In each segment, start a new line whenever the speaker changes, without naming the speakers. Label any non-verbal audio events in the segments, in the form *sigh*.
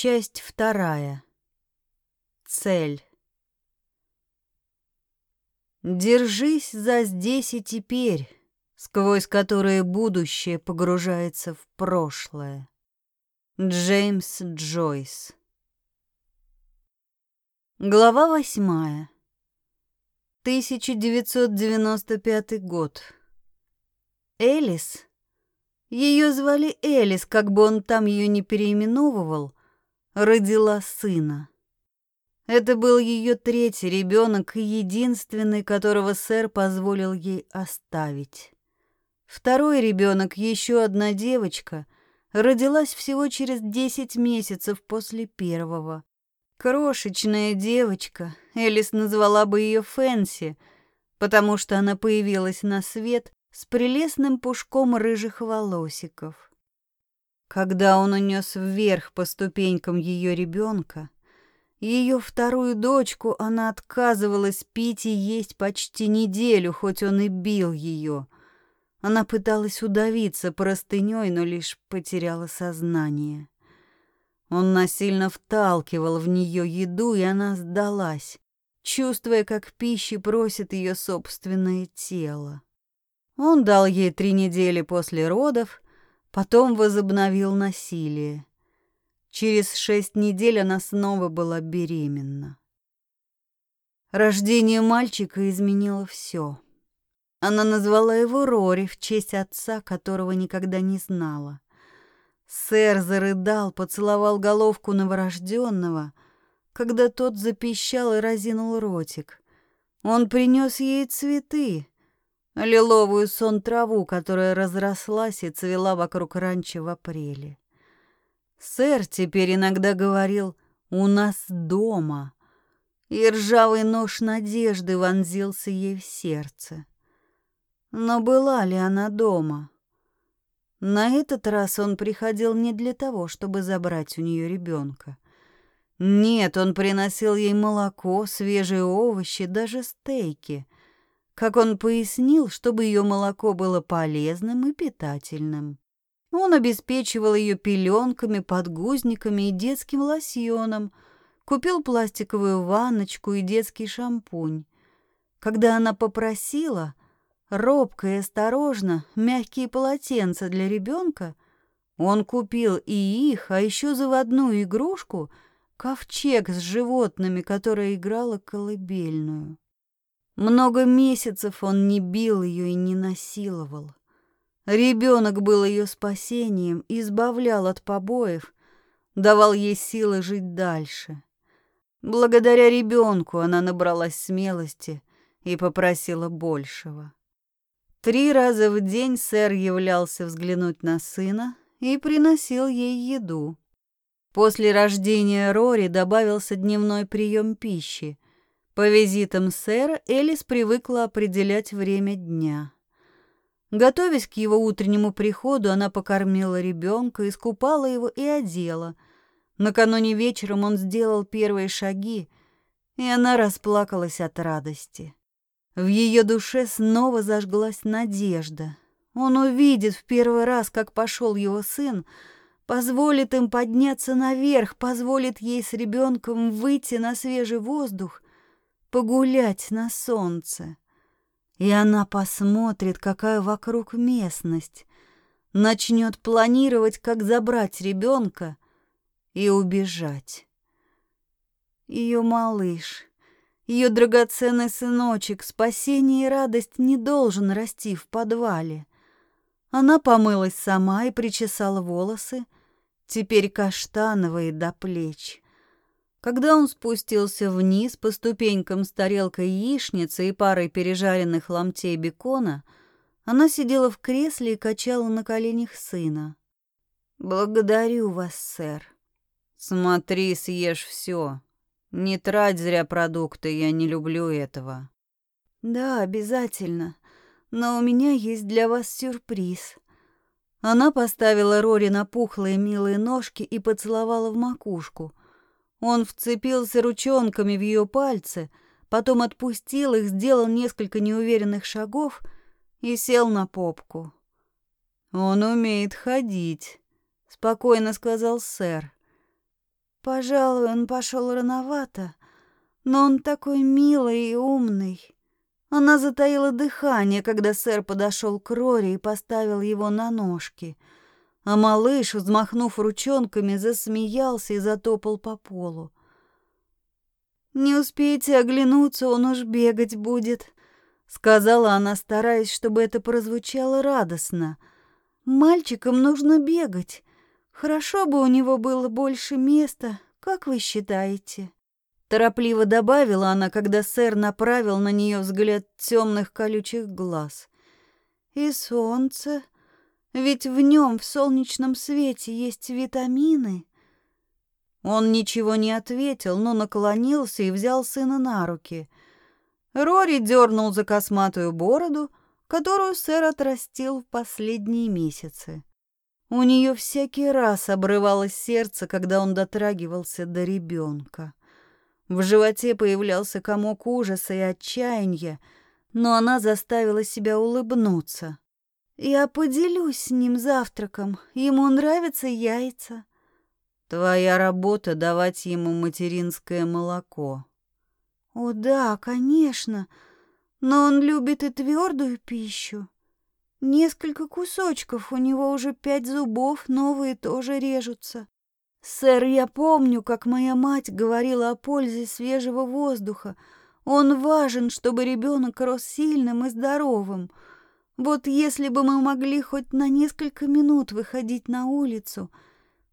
Часть вторая. Цель. Держись за здесь и теперь, сквозь которое будущее погружается в прошлое. Джеймс Джойс. Глава восьмая. 1995 год. Элис. Ее звали Элис, как бы он там ее не переименовывал, родила сына. Это был ее третий ребенок и единственный, которого сэр позволил ей оставить. Второй ребенок, еще одна девочка, родилась всего через десять месяцев после первого. Крошечная девочка, Элис назвала бы ее Фэнси, потому что она появилась на свет с прелестным пушком рыжих волосиков. Когда он унес вверх по ступенькам ее ребенка, ее вторую дочку она отказывалась пить и есть почти неделю, хоть он и бил ее. Она пыталась удавиться простыней, но лишь потеряла сознание. Он насильно вталкивал в нее еду, и она сдалась, чувствуя, как пищи просит ее собственное тело. Он дал ей три недели после родов, потом возобновил насилие. Через шесть недель она снова была беременна. Рождение мальчика изменило все. Она назвала его Рори в честь отца, которого никогда не знала. Сэр зарыдал, поцеловал головку новорожденного, когда тот запищал и разинул ротик. Он принес ей цветы, лиловую сон траву, которая разрослась и цвела вокруг ранчо в апреле. Сэр теперь иногда говорил «у нас дома», и ржавый нож надежды вонзился ей в сердце. Но была ли она дома? На этот раз он приходил не для того, чтобы забрать у нее ребенка. Нет, он приносил ей молоко, свежие овощи, даже стейки — как он пояснил, чтобы ее молоко было полезным и питательным. Он обеспечивал ее пеленками, подгузниками и детским лосьоном, купил пластиковую ванночку и детский шампунь. Когда она попросила, робко и осторожно, мягкие полотенца для ребенка, он купил и их, а еще заводную игрушку — ковчег с животными, которая играла колыбельную. Много месяцев он не бил ее и не насиловал. Ребенок был ее спасением, избавлял от побоев, давал ей силы жить дальше. Благодаря ребенку она набралась смелости и попросила большего. Три раза в день сэр являлся взглянуть на сына и приносил ей еду. После рождения Рори добавился дневной прием пищи — по визитам сэра Элис привыкла определять время дня. Готовясь к его утреннему приходу, она покормила ребенка, искупала его и одела. Накануне вечером он сделал первые шаги, и она расплакалась от радости. В ее душе снова зажглась надежда. Он увидит в первый раз, как пошел его сын, позволит им подняться наверх, позволит ей с ребенком выйти на свежий воздух погулять на солнце. И она посмотрит, какая вокруг местность, начнет планировать, как забрать ребенка и убежать. Ее малыш, ее драгоценный сыночек, спасение и радость не должен расти в подвале. Она помылась сама и причесала волосы, теперь каштановые до плеч. Когда он спустился вниз по ступенькам с тарелкой яичницы и парой пережаренных ломтей бекона, она сидела в кресле и качала на коленях сына. «Благодарю вас, сэр». «Смотри, съешь все. Не трать зря продукты, я не люблю этого». «Да, обязательно. Но у меня есть для вас сюрприз». Она поставила Рори на пухлые милые ножки и поцеловала в макушку — он вцепился ручонками в ее пальцы, потом отпустил их, сделал несколько неуверенных шагов и сел на попку. «Он умеет ходить», — спокойно сказал сэр. Пожалуй, он пошел рановато, но он такой милый и умный. Она затаила дыхание, когда сэр подошел к Рори и поставил его на ножки, а малыш, взмахнув ручонками, засмеялся и затопал по полу. «Не успеете оглянуться, он уж бегать будет», — сказала она, стараясь, чтобы это прозвучало радостно. «Мальчикам нужно бегать. Хорошо бы у него было больше места, как вы считаете?» Торопливо добавила она, когда сэр направил на нее взгляд темных колючих глаз. И солнце, ведь в нем в солнечном свете есть витамины. Он ничего не ответил, но наклонился и взял сына на руки. Рори дернул за косматую бороду, которую сэр отрастил в последние месяцы. У нее всякий раз обрывалось сердце, когда он дотрагивался до ребенка. В животе появлялся комок ужаса и отчаяния, но она заставила себя улыбнуться. «Я поделюсь с ним завтраком. Ему нравятся яйца». «Твоя работа — давать ему материнское молоко». «О да, конечно, но он любит и твердую пищу. Несколько кусочков, у него уже пять зубов, новые тоже режутся. «Сэр, я помню, как моя мать говорила о пользе свежего воздуха. Он важен, чтобы ребенок рос сильным и здоровым. Вот если бы мы могли хоть на несколько минут выходить на улицу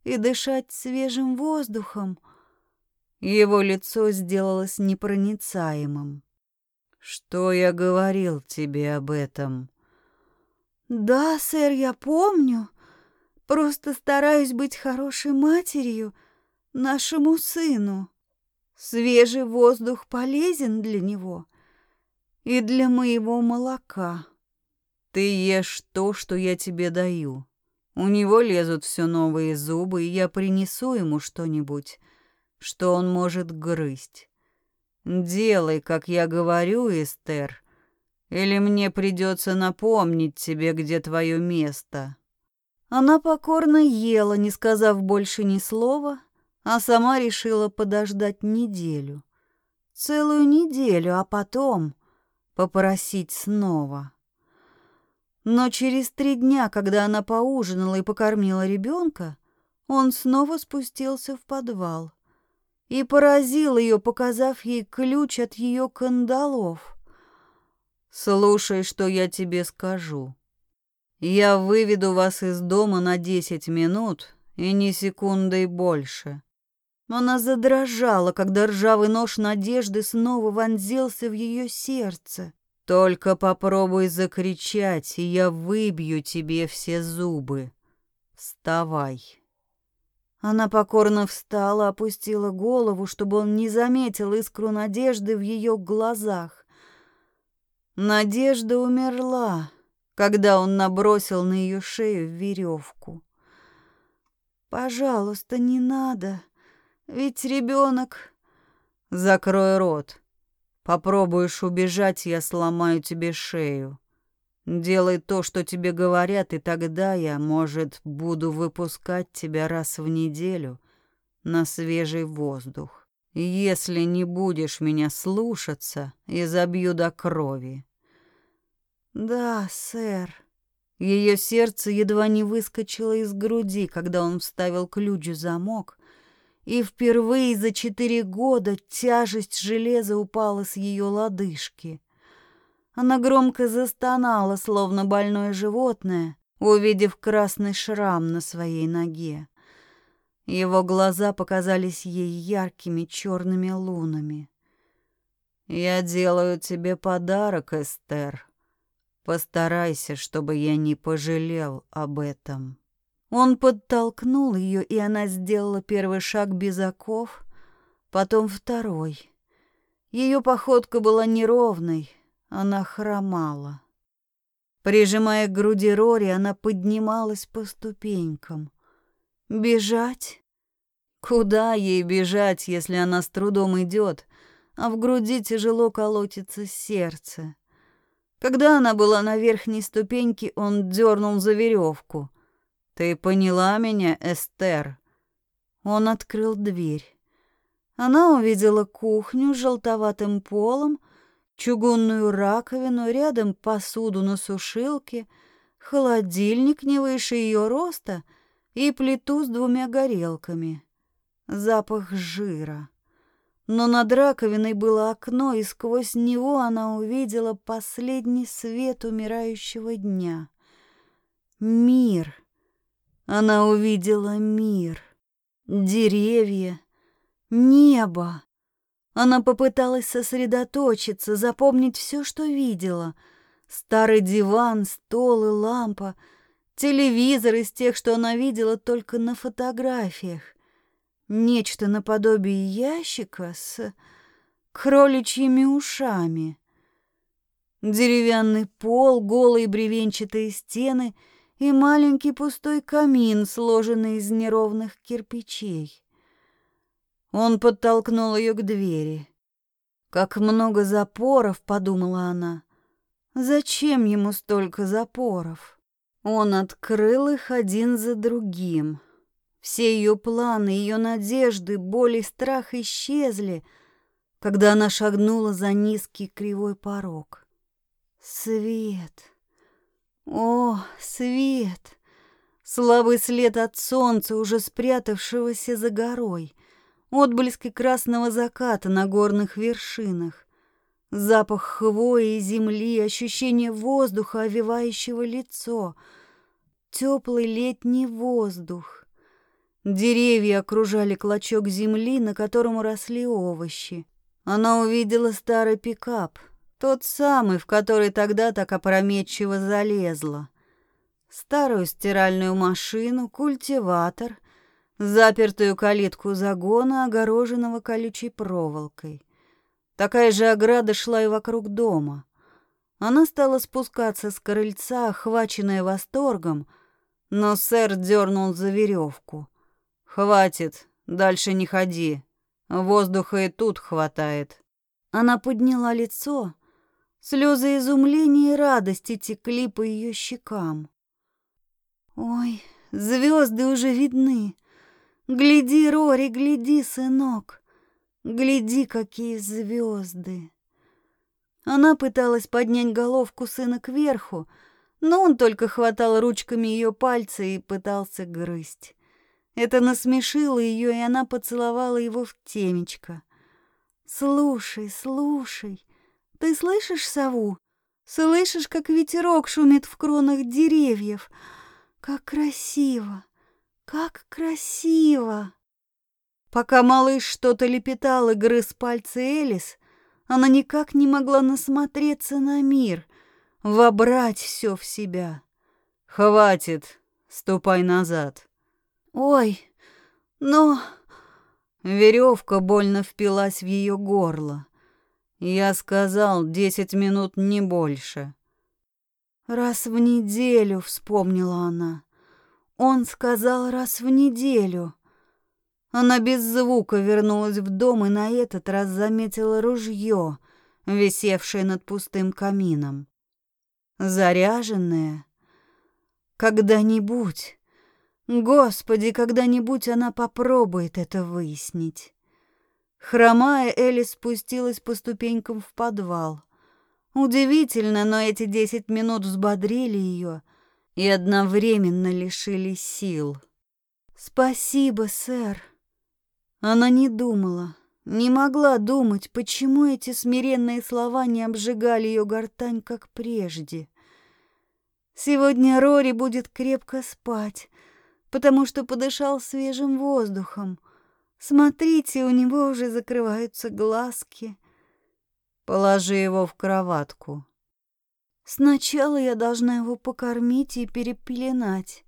и дышать свежим воздухом...» Его лицо сделалось непроницаемым. «Что я говорил тебе об этом?» «Да, сэр, я помню. Просто стараюсь быть хорошей матерью нашему сыну. Свежий воздух полезен для него и для моего молока. Ты ешь то, что я тебе даю. У него лезут все новые зубы, и я принесу ему что-нибудь, что он может грызть. Делай, как я говорю, Эстер, или мне придется напомнить тебе, где твое место. Она покорно ела, не сказав больше ни слова, а сама решила подождать неделю. Целую неделю, а потом попросить снова. Но через три дня, когда она поужинала и покормила ребенка, он снова спустился в подвал и поразил ее, показав ей ключ от ее кандалов. «Слушай, что я тебе скажу», я выведу вас из дома на десять минут и ни секундой больше. Она задрожала, когда ржавый нож надежды снова вонзился в ее сердце. Только попробуй закричать, и я выбью тебе все зубы. Вставай. Она покорно встала, опустила голову, чтобы он не заметил искру надежды в ее глазах. Надежда умерла когда он набросил на ее шею веревку. «Пожалуйста, не надо, ведь ребенок...» «Закрой рот. Попробуешь убежать, я сломаю тебе шею. Делай то, что тебе говорят, и тогда я, может, буду выпускать тебя раз в неделю на свежий воздух. Если не будешь меня слушаться, я забью до крови. «Да, сэр». Ее сердце едва не выскочило из груди, когда он вставил ключ в замок, и впервые за четыре года тяжесть железа упала с ее лодыжки. Она громко застонала, словно больное животное, увидев красный шрам на своей ноге. Его глаза показались ей яркими черными лунами. «Я делаю тебе подарок, Эстер», Постарайся, чтобы я не пожалел об этом. Он подтолкнул ее, и она сделала первый шаг без оков, потом второй. Ее походка была неровной, она хромала. Прижимая к груди Рори, она поднималась по ступенькам. Бежать? Куда ей бежать, если она с трудом идет, а в груди тяжело колотится сердце? Когда она была на верхней ступеньке, он дернул за веревку. «Ты поняла меня, Эстер?» Он открыл дверь. Она увидела кухню с желтоватым полом, чугунную раковину, рядом посуду на сушилке, холодильник не выше ее роста и плиту с двумя горелками. Запах жира. Но над раковиной было окно, и сквозь него она увидела последний свет умирающего дня. Мир. Она увидела мир. Деревья. Небо. Она попыталась сосредоточиться, запомнить все, что видела. Старый диван, стол и лампа, телевизор из тех, что она видела только на фотографиях. Нечто наподобие ящика с кроличьими ушами. Деревянный пол, голые бревенчатые стены — и маленький пустой камин, сложенный из неровных кирпичей. Он подтолкнул ее к двери. «Как много запоров», — подумала она. «Зачем ему столько запоров?» Он открыл их один за другим. Все ее планы, ее надежды, боль и страх исчезли, когда она шагнула за низкий кривой порог. Свет. О, свет! Слабый след от солнца, уже спрятавшегося за горой. Отблески красного заката на горных вершинах. Запах хвои и земли, ощущение воздуха, овивающего лицо. Теплый летний воздух. Деревья окружали клочок земли, на котором росли овощи. Она увидела старый пикап — тот самый, в который тогда так опрометчиво залезла. Старую стиральную машину, культиватор, запертую калитку загона, огороженного колючей проволокой. Такая же ограда шла и вокруг дома. Она стала спускаться с крыльца, охваченная восторгом, но сэр дернул за веревку. «Хватит, дальше не ходи. Воздуха и тут хватает». Она подняла лицо, Слезы изумления и радости текли по ее щекам. Ой, звезды уже видны. Гляди, Рори, гляди, сынок. Гляди, какие звезды. Она пыталась поднять головку сына кверху, но он только хватал ручками ее пальцы и пытался грызть. Это насмешило ее, и она поцеловала его в темечко. «Слушай, слушай, ты слышишь сову? Слышишь, как ветерок шумит в кронах деревьев? Как красиво! Как красиво!» Пока малыш что-то лепетал и грыз пальцы Элис, она никак не могла насмотреться на мир, вобрать все в себя. «Хватит, ступай назад». «Ой, но...» Веревка больно впилась в ее горло. Я сказал десять минут, не больше. Раз в неделю, вспомнила она. Он сказал раз в неделю. Она без звука вернулась в дом и на этот раз заметила ружье, висевшее над пустым камином. Заряженное. Когда-нибудь, Господи, когда-нибудь она попробует это выяснить. Хромая, Элли спустилась по ступенькам в подвал. Удивительно, но эти десять минут взбодрили ее и одновременно лишили сил. «Спасибо, сэр». Она не думала, не могла думать, почему эти смиренные слова не обжигали ее гортань, как прежде. Сегодня Рори будет крепко спать, потому что подышал свежим воздухом — Смотрите, у него уже закрываются глазки. Положи его в кроватку. Сначала я должна его покормить и перепеленать.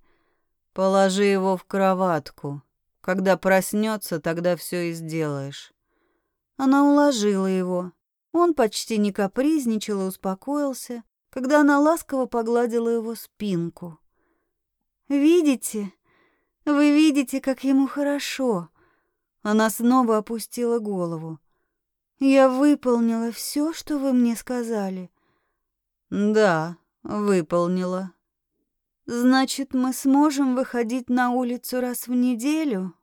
Положи его в кроватку. Когда проснется, тогда все и сделаешь. Она уложила его. Он почти не капризничал и успокоился, когда она ласково погладила его спинку. «Видите? Вы видите, как ему хорошо?» Она снова опустила голову. «Я выполнила все, что вы мне сказали?» «Да, выполнила». «Значит, мы сможем выходить на улицу раз в неделю?»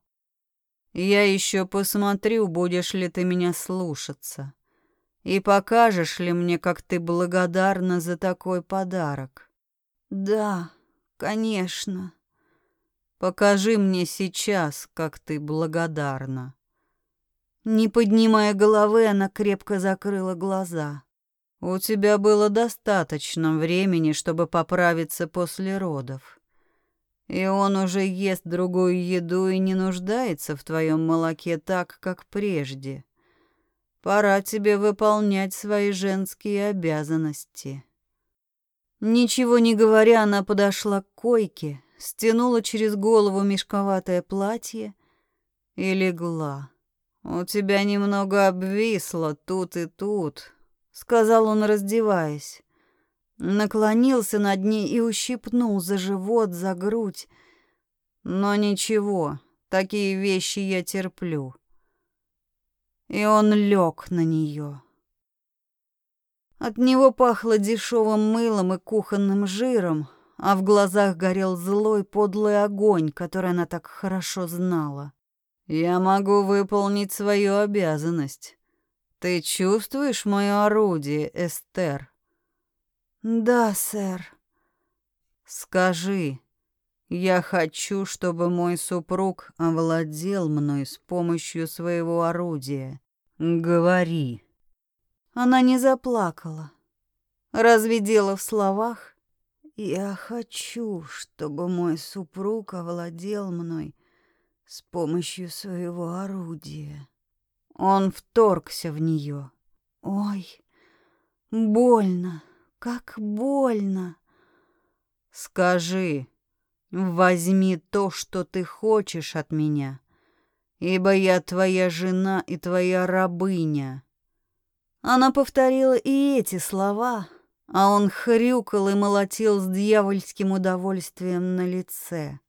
Я еще посмотрю, будешь ли ты меня слушаться. И покажешь ли мне, как ты благодарна за такой подарок?
Да, конечно.
Покажи мне сейчас, как ты благодарна.
Не поднимая головы, она крепко закрыла глаза.
У тебя было достаточно времени, чтобы поправиться после родов. И он уже ест другую еду и не нуждается в твоем молоке так, как прежде. Пора тебе выполнять свои женские обязанности.
Ничего не говоря, она подошла к койке, стянула через голову мешковатое платье и легла.
«У тебя немного обвисло тут и тут», —
сказал он, раздеваясь. Наклонился над ней и ущипнул за живот, за грудь.
«Но ничего, такие вещи я терплю». И он лег на нее.
От него пахло дешевым мылом и кухонным жиром, а в глазах горел злой подлый огонь, который она так хорошо знала.
Я могу выполнить свою обязанность. Ты чувствуешь мое орудие, Эстер?
Да, сэр.
Скажи, я хочу, чтобы мой супруг овладел мной с помощью своего орудия. Говори.
Она не заплакала. Разве дело в словах? Я хочу, чтобы мой супруг овладел мной с помощью своего орудия.
Он вторгся в нее.
Ой, больно, как больно.
Скажи, возьми то, что ты хочешь от меня, ибо я твоя жена и твоя рабыня.
Она повторила и эти слова, а он хрюкал и молотил с дьявольским удовольствием на лице.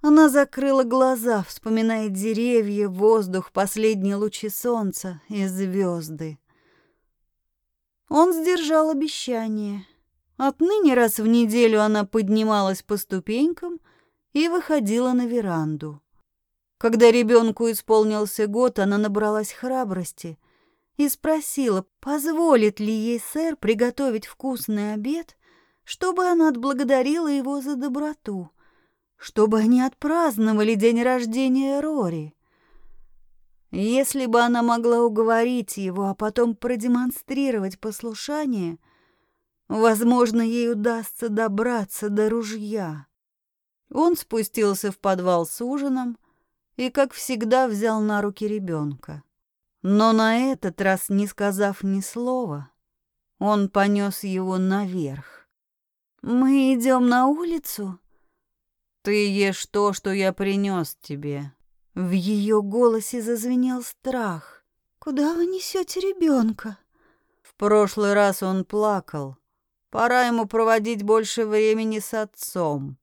Она закрыла глаза, вспоминая деревья, воздух, последние лучи солнца и звезды. Он сдержал обещание. Отныне раз в неделю она поднималась по ступенькам и выходила на веранду. Когда ребенку исполнился год, она набралась храбрости и спросила, позволит ли ей сэр приготовить вкусный обед, чтобы она отблагодарила его за доброту чтобы они отпраздновали день рождения Рори. Если бы она могла уговорить его, а потом продемонстрировать послушание, возможно, ей удастся добраться до ружья. Он спустился в подвал с ужином и, как всегда, взял на руки ребенка. Но на этот раз, не сказав ни слова, он понес его наверх. «Мы идем на улицу?»
Ты ешь то, что я принес тебе.
В ее голосе зазвенел страх. Куда вы несете ребенка?
В прошлый раз он плакал. Пора ему проводить больше времени с отцом.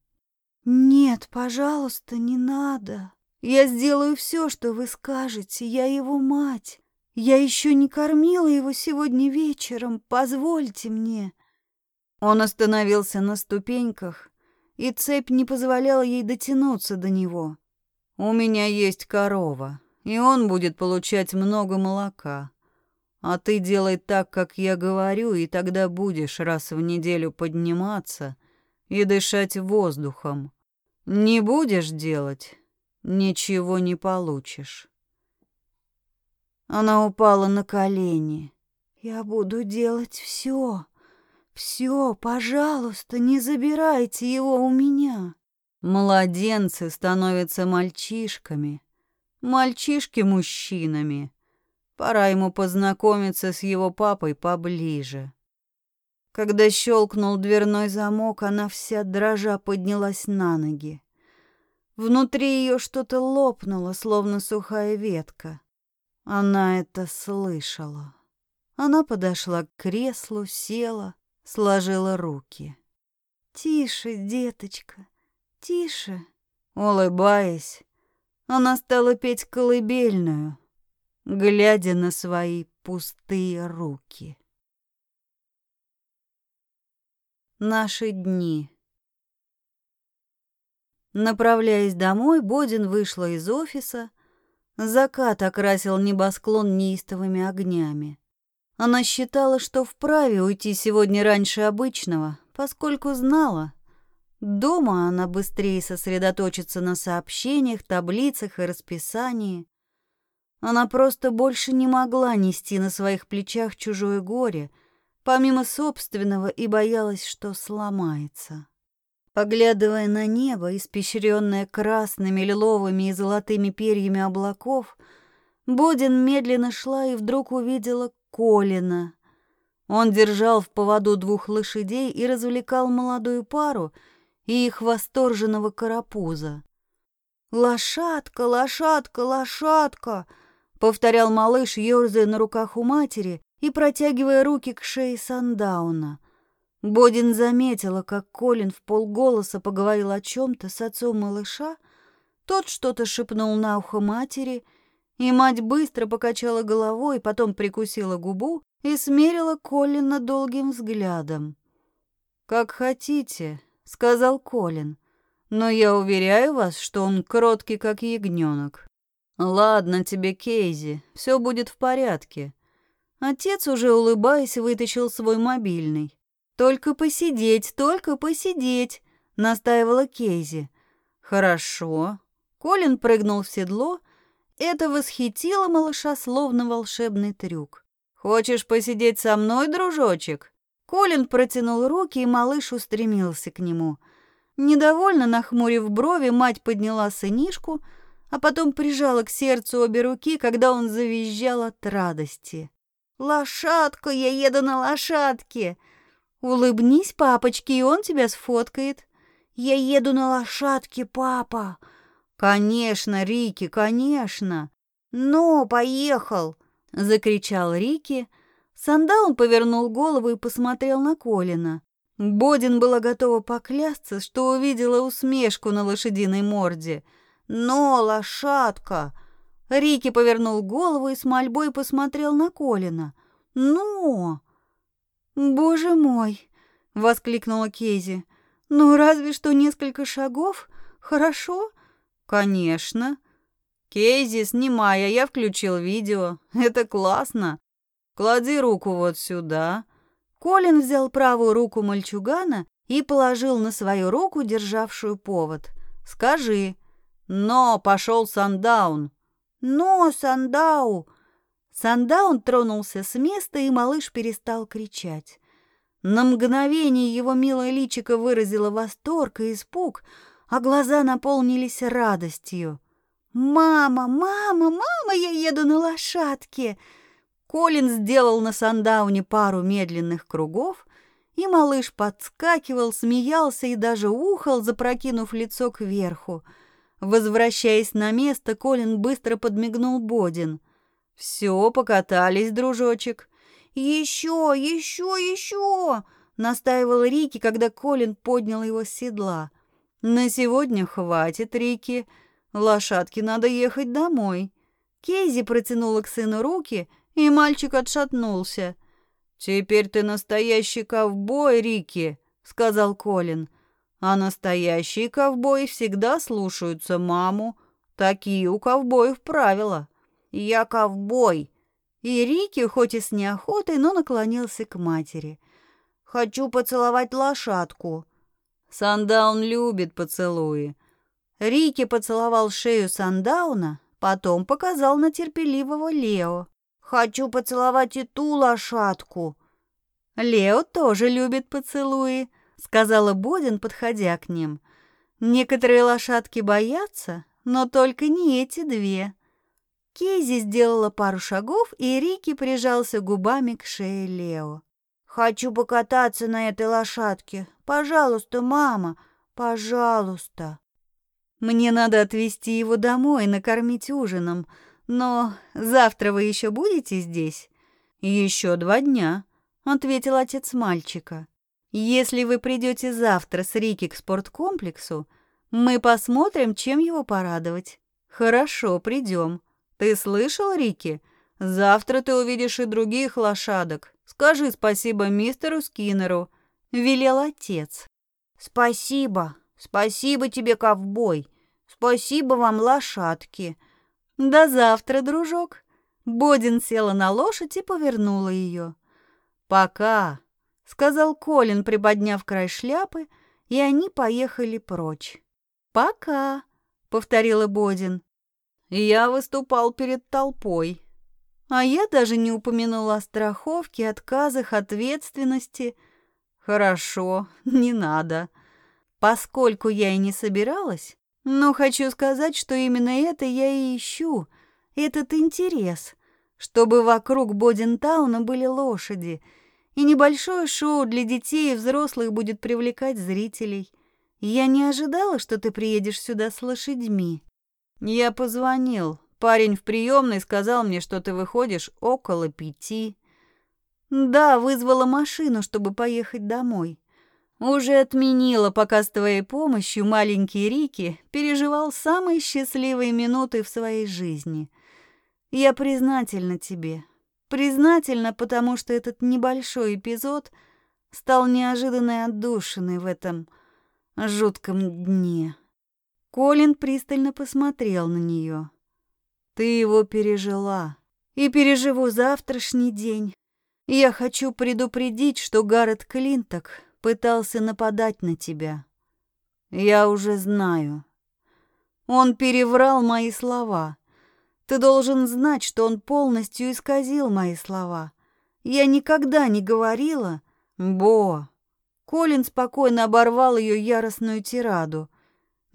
Нет, пожалуйста, не надо. Я сделаю все, что вы скажете. Я его мать. Я еще не кормила его сегодня вечером. Позвольте мне. Он остановился на ступеньках и цепь не позволяла ей дотянуться до него.
«У меня есть корова, и он будет получать много молока. А ты делай так, как я говорю, и тогда будешь раз в неделю подниматься и дышать воздухом. Не будешь делать, ничего не получишь».
Она упала на колени. «Я буду делать все», «Все, пожалуйста, не забирайте его у меня».
Младенцы становятся мальчишками, мальчишки мужчинами. Пора ему познакомиться с его папой поближе.
Когда щелкнул дверной замок, она вся дрожа поднялась на ноги. Внутри ее что-то лопнуло, словно сухая ветка. Она это слышала. Она подошла к креслу, села, сложила руки. «Тише, деточка, тише!» Улыбаясь, она стала петь колыбельную, глядя на свои пустые руки. Наши дни Направляясь домой, Бодин вышла из офиса,
Закат окрасил небосклон неистовыми огнями. Она считала, что вправе уйти сегодня раньше обычного, поскольку знала, дома она быстрее сосредоточится на сообщениях, таблицах и расписании. Она просто больше не могла нести на своих плечах чужое горе, помимо собственного, и боялась, что сломается. Поглядывая на небо, испещренное красными, лиловыми и золотыми перьями облаков, Бодин медленно шла и вдруг увидела Колина. Он держал в поводу двух лошадей и развлекал молодую пару и их восторженного карапуза. «Лошадка, лошадка, лошадка!» — повторял малыш, ерзая на руках у матери и протягивая руки к шее Сандауна — Бодин заметила, как Колин в полголоса поговорил о чем-то с отцом малыша, тот что-то шепнул на ухо матери, и мать быстро покачала головой, потом прикусила губу и смерила Колина долгим взглядом. «Как хотите», — сказал Колин, — «но я уверяю вас, что он кроткий, как ягненок». «Ладно тебе, Кейзи, все будет в порядке». Отец, уже улыбаясь, вытащил свой мобильный. «Только посидеть, только посидеть», — настаивала Кейзи. «Хорошо». Колин прыгнул в седло. Это восхитило малыша словно волшебный трюк. «Хочешь посидеть со мной, дружочек?» Колин протянул руки, и малыш устремился к нему. Недовольно нахмурив брови, мать подняла сынишку, а потом прижала к сердцу обе руки, когда он завизжал от радости. «Лошадка, я еду на лошадке!» Улыбнись папочке, и он тебя сфоткает. Я еду на лошадке, папа. Конечно, Рики, конечно. Ну, поехал, закричал Рики. Сандаун повернул голову и посмотрел на Колина. Бодин была готова поклясться, что увидела усмешку на лошадиной морде. «Но, лошадка!» Рики повернул голову и с мольбой посмотрел на Колина. «Ну!» «Боже мой!» — воскликнула Кейзи. «Ну, разве что несколько шагов? Хорошо?» «Конечно!» «Кейзи, снимай, а я включил видео. Это классно!» «Клади руку вот сюда». Колин взял правую руку мальчугана и положил на свою руку, державшую повод. «Скажи». «Но, пошел Сандаун». «Но, Сандау!» Сандаун тронулся с места, и малыш перестал кричать. На мгновение его милое личико выразило восторг и испуг, а глаза наполнились радостью. «Мама, мама, мама, я еду на лошадке!» Колин сделал на сандауне пару медленных кругов, и малыш подскакивал, смеялся и даже ухал, запрокинув лицо кверху. Возвращаясь на место, Колин быстро подмигнул Бодин. «Все, покатались, дружочек». «Еще, еще, еще!» — настаивал Рики, когда Колин поднял его с седла. «На сегодня хватит, Рики. Лошадке надо ехать домой». Кейзи протянула к сыну руки, и мальчик отшатнулся. «Теперь ты настоящий ковбой, Рики», — сказал Колин. «А настоящие ковбои всегда слушаются маму. Такие у ковбоев правила». «Я ковбой!» И Рики, хоть и с неохотой, но наклонился к матери. «Хочу поцеловать лошадку». Сандаун любит поцелуи. Рики поцеловал шею Сандауна, потом показал на терпеливого Лео. «Хочу поцеловать и ту лошадку». «Лео тоже любит поцелуи», — сказала Бодин, подходя к ним. «Некоторые лошадки боятся, но только не эти две». Кейзи сделала пару шагов, и Рики прижался губами к шее Лео. «Хочу покататься на этой лошадке. Пожалуйста, мама, пожалуйста». «Мне надо отвезти его домой, и накормить ужином. Но завтра вы еще будете здесь?» «Еще два дня», — ответил отец мальчика. «Если вы придете завтра с Рики к спорткомплексу, мы посмотрим, чем его порадовать». «Хорошо, придем. Ты слышал, Рики? Завтра ты увидишь и других лошадок. Скажи спасибо мистеру Скиннеру, велел отец. Спасибо. Спасибо тебе, ковбой. Спасибо вам, лошадки. До завтра, дружок. Бодин села на лошадь и повернула ее. Пока, сказал Колин, приподняв край шляпы, и они поехали прочь. Пока, повторила Бодин. Я выступал перед толпой. А я даже не упомянула о страховке, отказах, ответственности. Хорошо, *laughs* не надо. Поскольку я и не собиралась, но хочу сказать, что именно это я и ищу, этот интерес, чтобы вокруг Бодентауна были лошади, и небольшое шоу для детей и взрослых будет привлекать зрителей. Я не ожидала, что ты приедешь сюда с лошадьми. Я позвонил. Парень в приемной сказал мне, что ты выходишь около пяти. Да, вызвала машину, чтобы поехать домой. Уже отменила, пока с твоей помощью маленький Рики переживал самые счастливые минуты в своей жизни. Я признательна тебе. Признательна, потому что этот небольшой эпизод стал неожиданной отдушиной в этом жутком дне. Колин пристально посмотрел на нее. Ты его пережила. И переживу завтрашний день. Я хочу предупредить, что Гаррет Клинток пытался нападать на тебя. Я уже знаю. Он переврал мои слова. Ты должен знать, что он полностью исказил мои слова. Я никогда не говорила... Бо! Колин спокойно оборвал ее яростную тираду.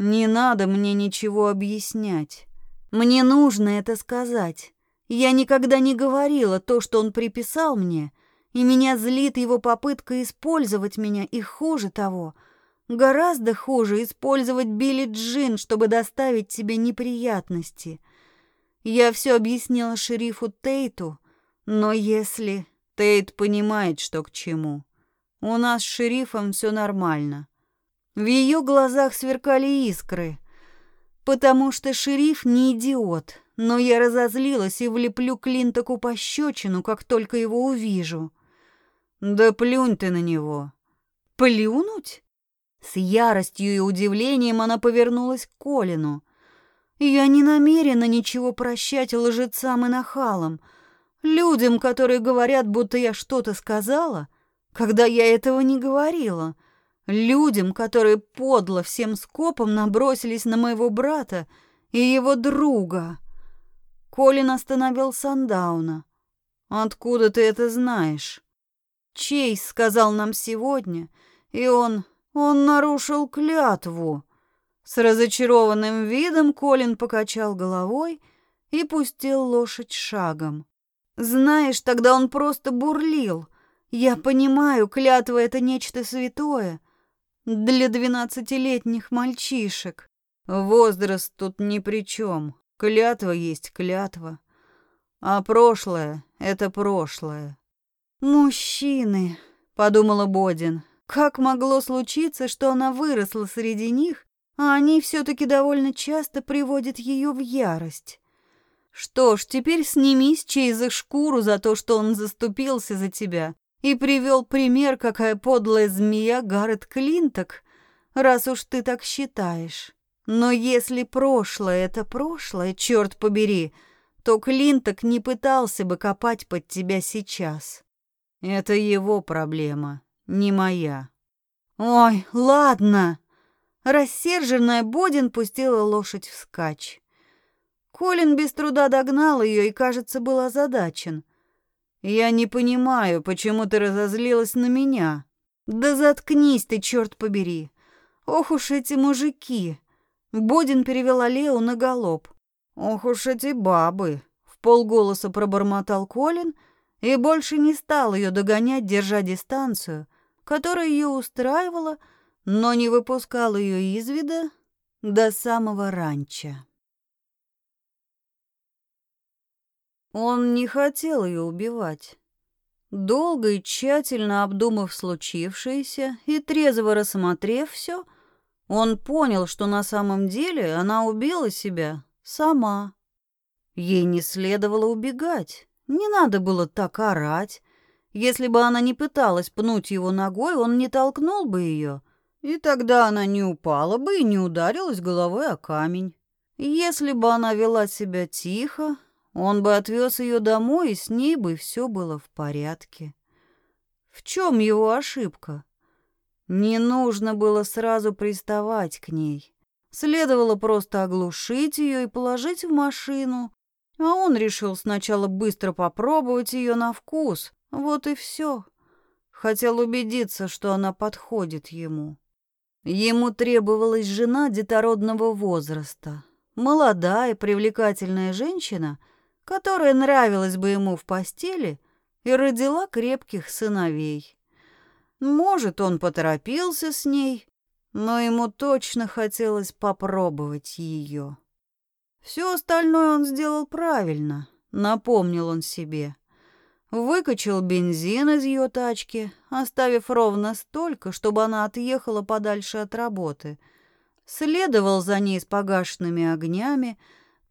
Не надо мне ничего объяснять. Мне нужно это сказать. Я никогда не говорила то, что он приписал мне, и меня злит его попытка использовать меня, и хуже того, гораздо хуже использовать Билли Джин, чтобы доставить тебе неприятности. Я все объяснила шерифу Тейту, но если Тейт понимает, что к чему, у нас с шерифом все нормально. В ее глазах сверкали искры — потому что шериф не идиот, но я разозлилась и влеплю Клинтоку пощечину, как только его увижу. Да плюнь ты на него. Плюнуть? С яростью и удивлением она повернулась к Колину. Я не намерена ничего прощать лжецам и нахалам, людям, которые говорят, будто я что-то сказала, когда я этого не говорила — Людям, которые подло всем скопом набросились на моего брата и его друга. Колин остановил Сандауна. «Откуда ты это знаешь?» «Чейз сказал нам сегодня, и он... он нарушил клятву». С разочарованным видом Колин покачал головой и пустил лошадь шагом. «Знаешь, тогда он просто бурлил. Я понимаю, клятва — это нечто святое, для двенадцатилетних мальчишек. Возраст тут ни при чем. Клятва есть клятва. А прошлое — это прошлое. «Мужчины», — подумала Бодин. «Как могло случиться, что она выросла среди них, а они все-таки довольно часто приводят ее в ярость?» Что ж, теперь сними с Чейза шкуру за то, что он заступился за тебя, и привел пример, какая подлая змея Гаррет Клинток, раз уж ты так считаешь. Но если прошлое — это прошлое, черт побери, то Клинток не пытался бы копать под тебя сейчас. Это его проблема, не моя. Ой, ладно. Рассерженная Бодин пустила лошадь вскачь. Колин без труда догнал ее и, кажется, был озадачен — «Я не понимаю, почему ты разозлилась на меня». «Да заткнись ты, черт побери! Ох уж эти мужики!» Бодин перевел Лео на галоп. «Ох уж эти бабы!» В полголоса пробормотал Колин и больше не стал ее догонять, держа дистанцию, которая ее устраивала, но не выпускал ее из вида до самого ранчо. Он не хотел ее убивать. Долго и тщательно обдумав случившееся и трезво рассмотрев все, он понял, что на самом деле она убила себя сама. Ей не следовало убегать, не надо было так орать. Если бы она не пыталась пнуть его ногой, он не толкнул бы ее, и тогда она не упала бы и не ударилась головой о камень. Если бы она вела себя тихо, он бы отвез ее домой, и с ней бы все было в порядке. В чем его ошибка? Не нужно было сразу приставать к ней. Следовало просто оглушить ее и положить в машину. А он решил сначала быстро попробовать ее на вкус. Вот и все. Хотел убедиться, что она подходит ему. Ему требовалась жена детородного возраста. Молодая, привлекательная женщина, которая нравилась бы ему в постели и родила крепких сыновей. Может, он поторопился с ней, но ему точно хотелось попробовать ее. Все остальное он сделал правильно, напомнил он себе. Выкачал бензин из ее тачки, оставив ровно столько, чтобы она отъехала подальше от работы. Следовал за ней с погашенными огнями,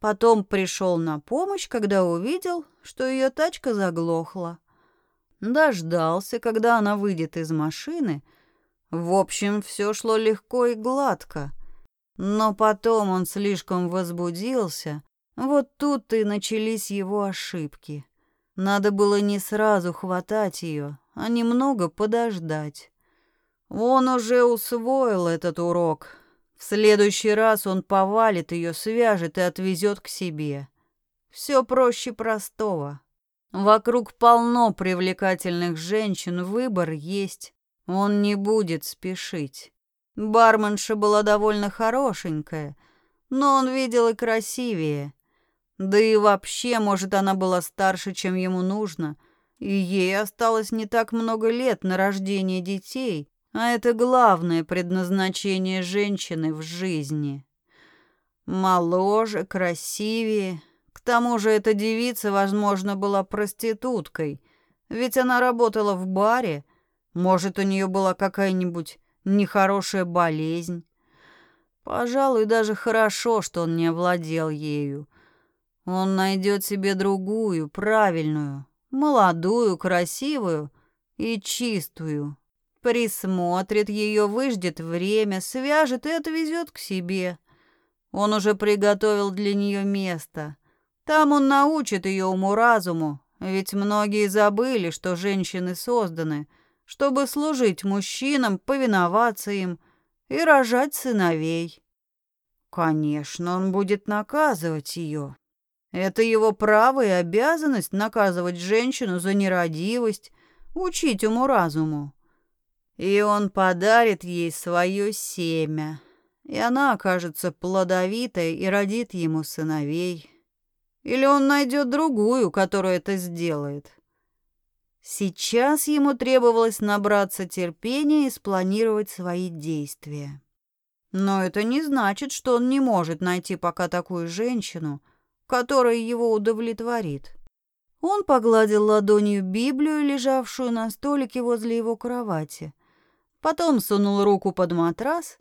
потом пришел на помощь, когда увидел, что ее тачка заглохла. Дождался, когда она выйдет из машины. В общем, все шло легко и гладко. Но потом он слишком возбудился. Вот тут и начались его ошибки. Надо было не сразу хватать ее, а немного подождать. Он уже усвоил этот урок. В следующий раз он повалит ее, свяжет и отвезет к себе. Все проще простого. Вокруг полно привлекательных женщин, выбор есть. Он не будет спешить. Барменша была довольно хорошенькая, но он видел и красивее. Да и вообще, может, она была старше, чем ему нужно, и ей осталось не так много лет на рождение детей, а это главное предназначение женщины в жизни. Моложе, красивее, к тому же эта девица, возможно, была проституткой, ведь она работала в баре. Может, у нее была какая-нибудь нехорошая болезнь. Пожалуй, даже хорошо, что он не овладел ею. Он найдет себе другую, правильную, молодую, красивую и чистую. Присмотрит ее, выждет время, свяжет и отвезет к себе. Он уже приготовил для нее место. Там он научит ее уму-разуму, ведь многие забыли, что женщины созданы, чтобы служить мужчинам, повиноваться им и рожать сыновей. Конечно, он будет наказывать ее. Это его право и обязанность наказывать женщину за нерадивость, учить уму-разуму. И он подарит ей свое семя, и она окажется плодовитой и родит ему сыновей. Или он найдет другую, которая это сделает. Сейчас ему требовалось набраться терпения и спланировать свои действия. Но это не значит, что он не может найти пока такую женщину, которая его удовлетворит. Он погладил ладонью Библию, лежавшую на столике возле его кровати. Потом сунул руку под матрас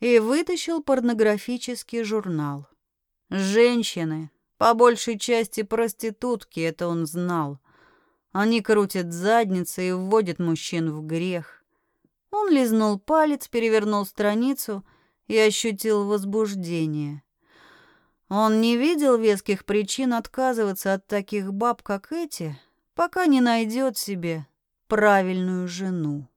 и вытащил порнографический журнал. Женщины, по большей части проститутки, это он знал. Они крутят задницы и вводят мужчин в грех. Он лизнул палец, перевернул страницу и ощутил возбуждение. Он не видел веских причин отказываться от таких баб, как эти, пока не найдет себе правильную жену.